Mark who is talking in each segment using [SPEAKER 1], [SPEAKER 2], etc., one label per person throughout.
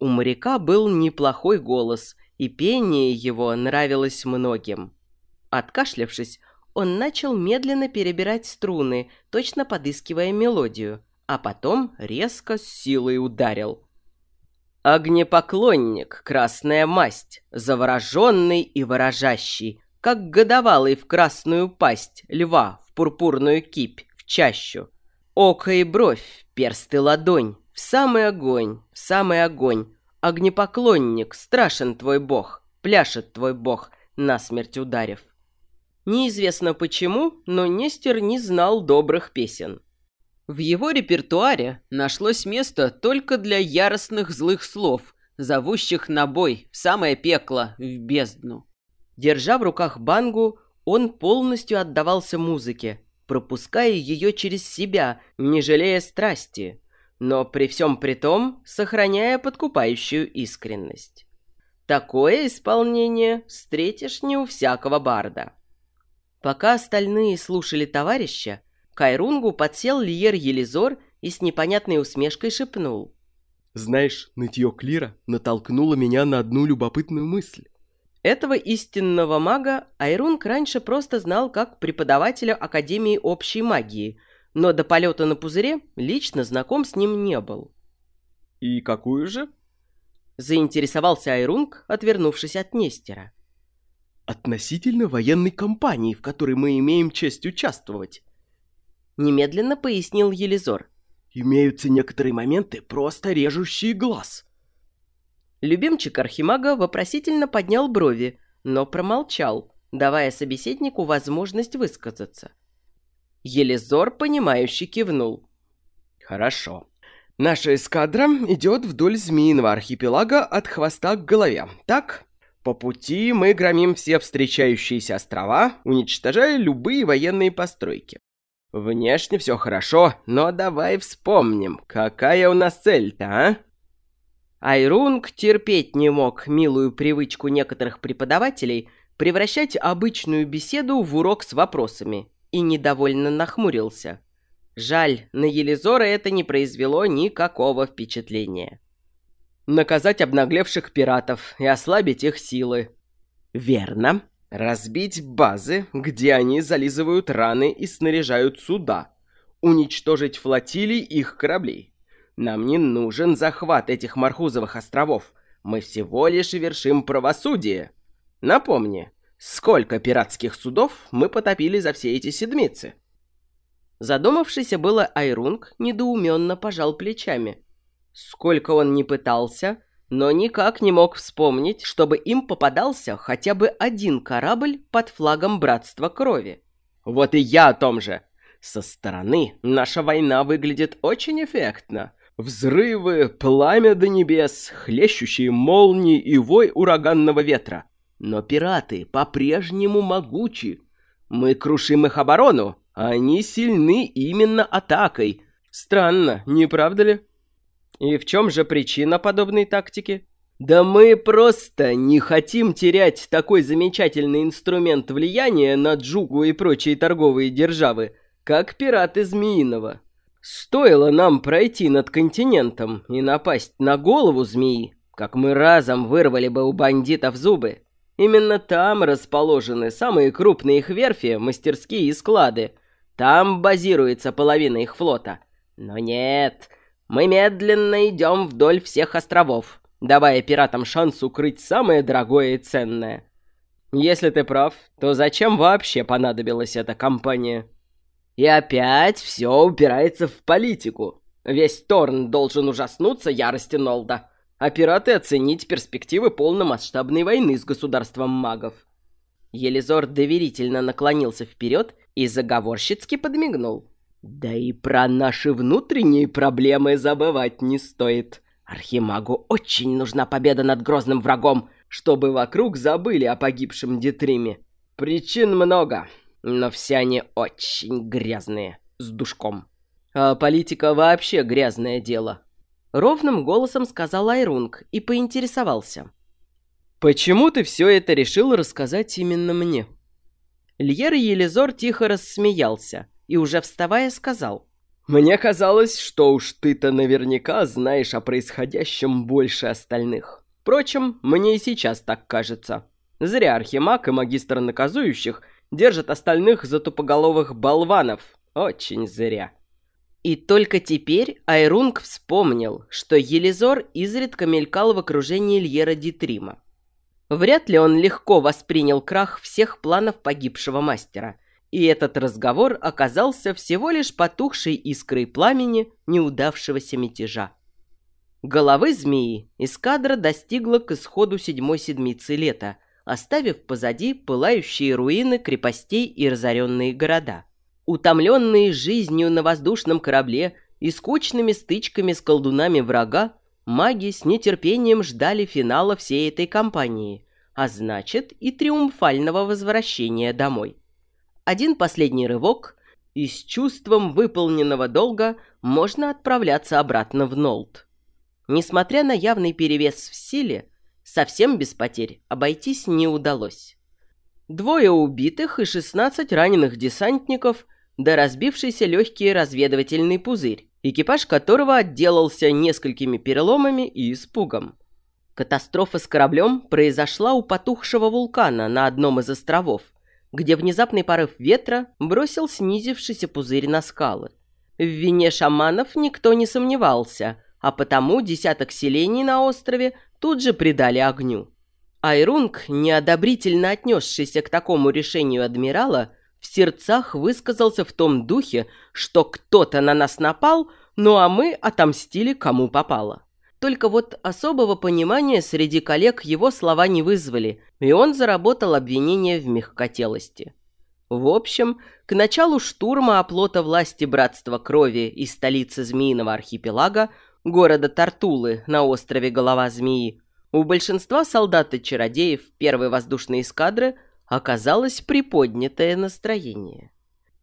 [SPEAKER 1] У моряка был неплохой голос, и пение его нравилось многим. Откашлявшись, он начал медленно перебирать струны, точно подыскивая мелодию, а потом резко с силой ударил. Огнепоклонник, красная масть, завороженный и выражащий, как годовалый в красную пасть льва в пурпурную кипь, в чащу. Око и бровь, перст и ладонь, в самый огонь, в самый огонь. Огнепоклонник, страшен твой бог, пляшет твой бог, насмерть ударив. Неизвестно почему, но Нестер не знал добрых песен. В его репертуаре нашлось место только для яростных злых слов, зовущих на бой, в самое пекло, в бездну. Держа в руках бангу, он полностью отдавался музыке, пропуская ее через себя, не жалея страсти, но при всем при том сохраняя подкупающую искренность. Такое исполнение встретишь не у всякого барда. Пока остальные слушали товарища, Кайрунгу подсел Лиер Елизор и с непонятной усмешкой шепнул.
[SPEAKER 2] «Знаешь, нытье Клира натолкнуло меня на одну любопытную мысль».
[SPEAKER 1] Этого истинного мага Айрунг раньше просто знал как преподавателя Академии общей магии, но до полета на пузыре лично знаком с ним не был.
[SPEAKER 2] «И какую же?»
[SPEAKER 1] Заинтересовался Айрунг, отвернувшись от Нестера.
[SPEAKER 2] «Относительно военной кампании, в которой мы имеем честь участвовать
[SPEAKER 1] немедленно пояснил Елизор.
[SPEAKER 2] «Имеются некоторые моменты, просто режущие глаз».
[SPEAKER 1] Любимчик Архимага вопросительно поднял брови, но промолчал, давая собеседнику возможность высказаться. Елизор, понимающе кивнул.
[SPEAKER 2] «Хорошо. Наша эскадра идет вдоль Змеиного архипелага от хвоста к голове, так?» По пути мы громим все встречающиеся острова, уничтожая любые военные постройки. Внешне все хорошо, но давай вспомним, какая у нас цель-то, а?
[SPEAKER 1] Айрунг терпеть не мог милую привычку некоторых преподавателей превращать обычную беседу в урок с вопросами и недовольно нахмурился. Жаль, на Елизора это не произвело никакого впечатления. Наказать обнаглевших пиратов и ослабить их силы.
[SPEAKER 2] Верно, Разбить базы, где они зализывают раны и снаряжают суда. Уничтожить флотилии их кораблей. Нам не нужен захват этих Мархузовых островов. Мы всего лишь вершим правосудие. Напомни, сколько пиратских судов мы потопили за все эти седмицы?
[SPEAKER 1] Задумавшийся было Айрунг недоуменно пожал плечами. Сколько он не пытался, но никак не мог вспомнить, чтобы им попадался хотя бы один корабль под флагом Братства Крови.
[SPEAKER 2] Вот и я о том же. Со стороны наша война выглядит очень эффектно. Взрывы, пламя до небес, хлещущие молнии и вой ураганного ветра. Но пираты по-прежнему могучи. Мы крушим их оборону, а они сильны именно атакой. Странно, не правда ли?
[SPEAKER 1] И в чем же причина подобной тактики?
[SPEAKER 2] Да мы просто не хотим терять такой замечательный инструмент влияния на Джугу и прочие торговые державы, как пираты Змеиного. Стоило нам пройти над континентом и напасть на голову змеи, как мы разом вырвали бы у бандитов зубы. Именно там расположены самые крупные их верфи, мастерские и склады. Там базируется половина их флота. Но нет, мы медленно идем вдоль всех островов, давая пиратам шанс укрыть самое дорогое и ценное. Если ты прав, то зачем вообще понадобилась эта компания? И опять все упирается в политику. Весь Торн должен ужаснуться ярости Нолда, а пираты оценить перспективы полномасштабной войны с государством магов.
[SPEAKER 1] Елизор доверительно наклонился вперед и заговорщицки подмигнул.
[SPEAKER 2] Да и про наши внутренние проблемы забывать не стоит. Архимагу очень нужна победа над грозным врагом, чтобы вокруг забыли о погибшем Детриме. Причин много, но все они очень грязные, с душком.
[SPEAKER 1] А политика вообще грязное дело. Ровным голосом сказал Айрунг и поинтересовался. «Почему ты все это решил рассказать именно мне?» Льер Елизор тихо рассмеялся – и уже вставая сказал.
[SPEAKER 2] Мне казалось, что уж ты-то наверняка знаешь о происходящем больше остальных. Впрочем, мне и сейчас так кажется. Зря Архимаг и Магистр Наказующих держат остальных за тупоголовых болванов. Очень зря.
[SPEAKER 1] И только теперь Айрунг вспомнил, что Елизор изредка мелькал в окружении Ильера Дитрима. Вряд ли он легко воспринял крах всех планов погибшего мастера, и этот разговор оказался всего лишь потухшей искрой пламени неудавшегося мятежа. Головы змеи эскадра достигла к исходу седьмой седмицы лета, оставив позади пылающие руины крепостей и разоренные города. Утомленные жизнью на воздушном корабле и скучными стычками с колдунами врага, маги с нетерпением ждали финала всей этой кампании, а значит и триумфального возвращения домой. Один последний рывок, и с чувством выполненного долга можно отправляться обратно в Нолт. Несмотря на явный перевес в силе, совсем без потерь обойтись не удалось. Двое убитых и 16 раненых десантников – да разбившийся легкий разведывательный пузырь, экипаж которого отделался несколькими переломами и испугом. Катастрофа с кораблем произошла у потухшего вулкана на одном из островов, где внезапный порыв ветра бросил снизившийся пузырь на скалы. В вине шаманов никто не сомневался, а потому десяток селений на острове тут же придали огню. Айрунг, неодобрительно отнесшийся к такому решению адмирала, в сердцах высказался в том духе, что кто-то на нас напал, ну а мы отомстили кому попало. Только вот особого понимания среди коллег его слова не вызвали, и он заработал обвинение в мягкотелости. В общем, к началу штурма оплота власти Братства Крови и столицы Змеиного архипелага, города Тартулы на острове Голова Змеи, у большинства солдат и чародеев первой воздушной эскадры – оказалось приподнятое настроение.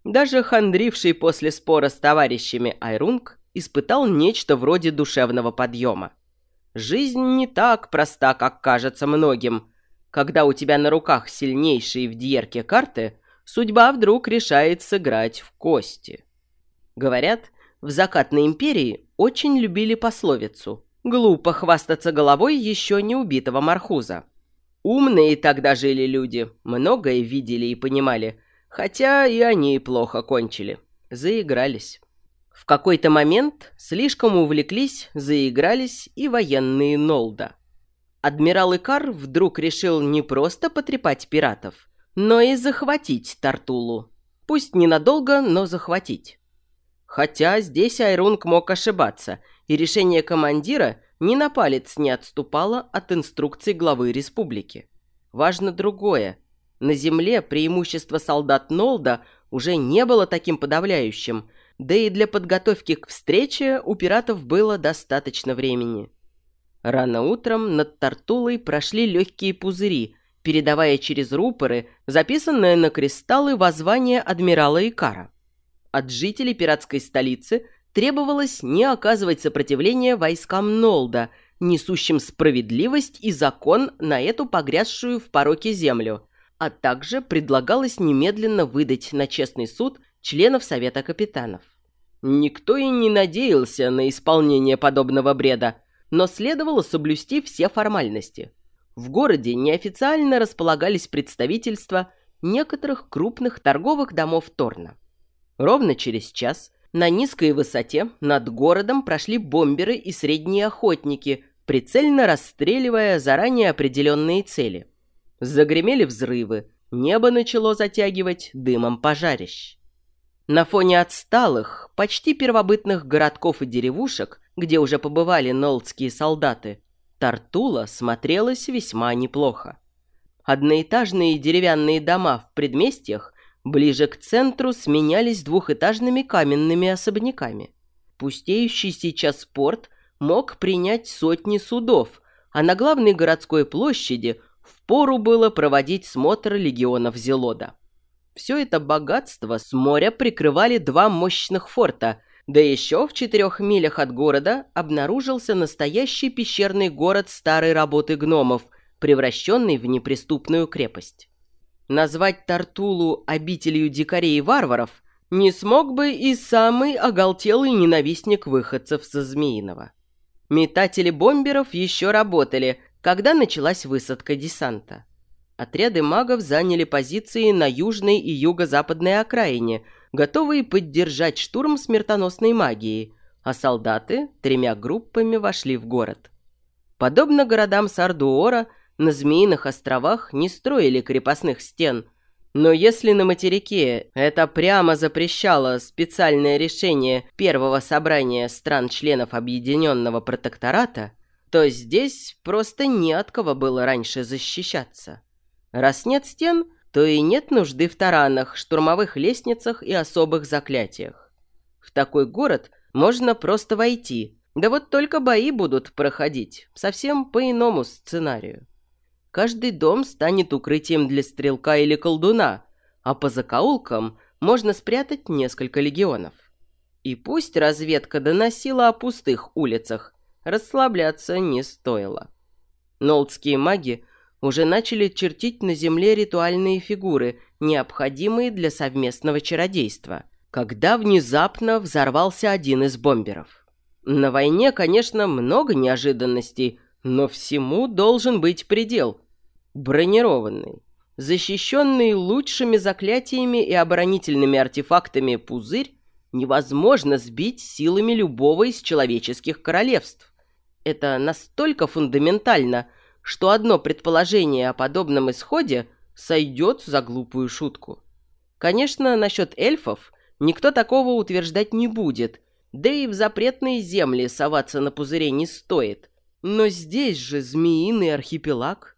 [SPEAKER 1] Даже хандривший после спора с товарищами Айрунг испытал нечто вроде душевного подъема. Жизнь не так проста, как кажется многим. Когда у тебя на руках сильнейшие в Дьерке карты, судьба вдруг решает сыграть в кости. Говорят, в закатной империи очень любили пословицу «Глупо хвастаться головой еще не убитого мархуза». Умные тогда жили люди, многое видели и понимали, хотя и они плохо кончили. Заигрались. В какой-то момент слишком увлеклись, заигрались и военные Нолда. Адмирал Икар вдруг решил не просто потрепать пиратов, но и захватить Тартулу. Пусть ненадолго, но захватить. Хотя здесь Айрунг мог ошибаться, и решение командира ни на палец не отступала от инструкций главы республики. Важно другое. На земле преимущество солдат Нолда уже не было таким подавляющим, да и для подготовки к встрече у пиратов было достаточно времени. Рано утром над Тартулой прошли легкие пузыри, передавая через рупоры записанное на кристаллы воззвание адмирала Икара. От жителей пиратской столицы требовалось не оказывать сопротивления войскам Нолда, несущим справедливость и закон на эту погрязшую в пороке землю, а также предлагалось немедленно выдать на честный суд членов Совета Капитанов. Никто и не надеялся на исполнение подобного бреда, но следовало соблюсти все формальности. В городе неофициально располагались представительства некоторых крупных торговых домов Торна. Ровно через час на низкой высоте над городом прошли бомберы и средние охотники, прицельно расстреливая заранее определенные цели. Загремели взрывы, небо начало затягивать дымом пожарищ. На фоне отсталых, почти первобытных городков и деревушек, где уже побывали нолдские солдаты, Тартула смотрелась весьма неплохо. Одноэтажные деревянные дома в предместьях ближе к центру сменялись двухэтажными каменными особняками. Пустеющий сейчас порт мог принять сотни судов, а на главной городской площади впору было проводить смотр легионов Зелода. Все это богатство с моря прикрывали два мощных форта, да еще в четырех милях от города обнаружился настоящий пещерный город старой работы гномов, превращенный в неприступную крепость. Назвать Тартулу обителью дикарей и варваров не смог бы и самый оголтелый ненавистник выходцев со Змеиного. Метатели бомберов еще работали, когда началась высадка десанта. Отряды магов заняли позиции на южной и юго-западной окраине, готовые поддержать штурм смертоносной магии, а солдаты тремя группами вошли в город. Подобно городам Сардуора, на Змеиных островах не строили крепостных стен, но если на материке это прямо запрещало специальное решение первого собрания стран-членов Объединенного Протектората, то здесь просто не от кого было раньше защищаться. Раз нет стен, то и нет нужды в таранах, штурмовых лестницах и особых заклятиях. В такой город можно просто войти, да вот только бои будут проходить, совсем по иному сценарию. Каждый дом станет укрытием для стрелка или колдуна, а по закоулкам можно спрятать несколько легионов. И пусть разведка доносила о пустых улицах, расслабляться не стоило. Нолдские маги уже начали чертить на земле ритуальные фигуры, необходимые для совместного чародейства, когда внезапно взорвался один из бомберов. На войне, конечно, много неожиданностей, но всему должен быть предел. Бронированный, защищенный лучшими заклятиями и оборонительными артефактами пузырь невозможно сбить силами любого из человеческих королевств. Это настолько фундаментально, что одно предположение о подобном исходе сойдет за глупую шутку. Конечно, насчет эльфов никто такого утверждать не будет, да и в запретные земли соваться на пузыре не стоит. Но здесь же змеиный архипелаг.